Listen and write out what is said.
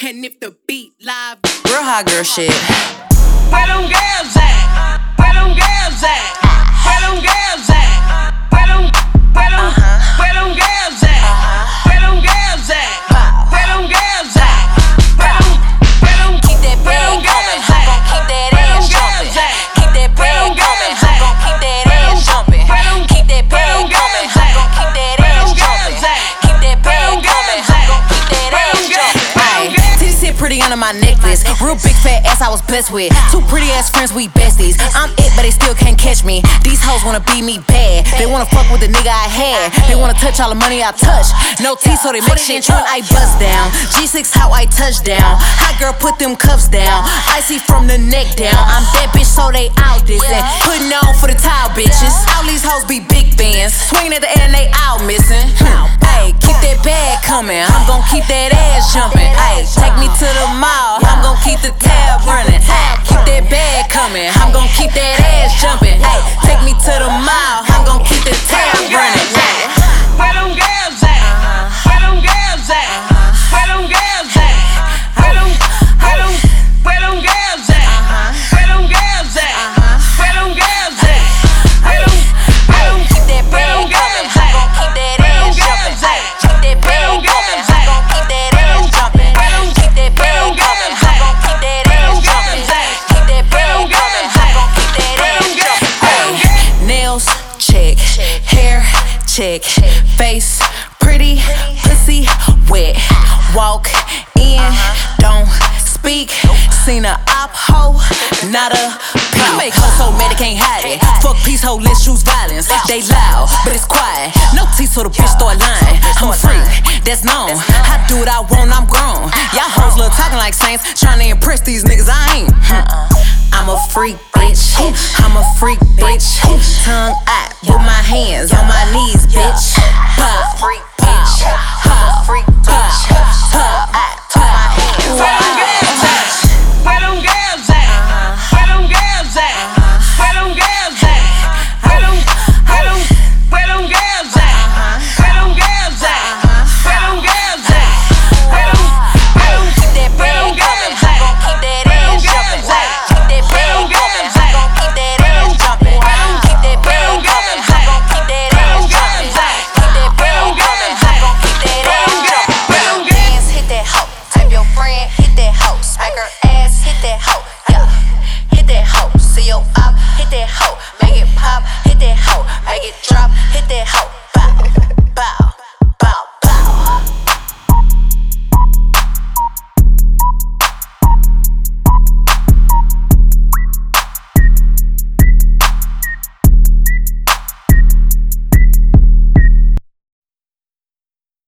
And if the beat live, Real hot girl shit. Where them girls at? Where them girls pretty under my necklace. Real big fat ass I was blessed with. Two pretty ass friends, we besties. I'm it, but they still can't catch me. These hoes wanna be me bad. They wanna fuck with the nigga I had. They wanna touch all the money I touch. No teeth, so they make shit when I bust down. G6 how I touch down. Hot girl put them cuffs down. Icy from the neck down. I'm that bitch, so they out this. dissing. Putting on for the tile bitches. All these hoes be big fans. Swinging at the and they out missing. Hey, keep that bag coming. I'm gon' keep that ass jumping. Hey, take check, face pretty, pussy wet. Walk in, don't speak. Seen a op hoe, not a peep. I make hoes so mad they can't hide it. Fuck peace, hoe, let's choose violence. They loud, but it's quiet. No teeth, so the bitch start lying. I'm a freak, that's known. I do what I want, I'm grown. Y'all hoes love talking like saints, trying to impress these niggas. I ain't. Uh-uh. I'm a freak, bitch. I'm a freak, bitch. Tongue out with my hands on my knees, bitch. Pop, freak, bitch. Pop,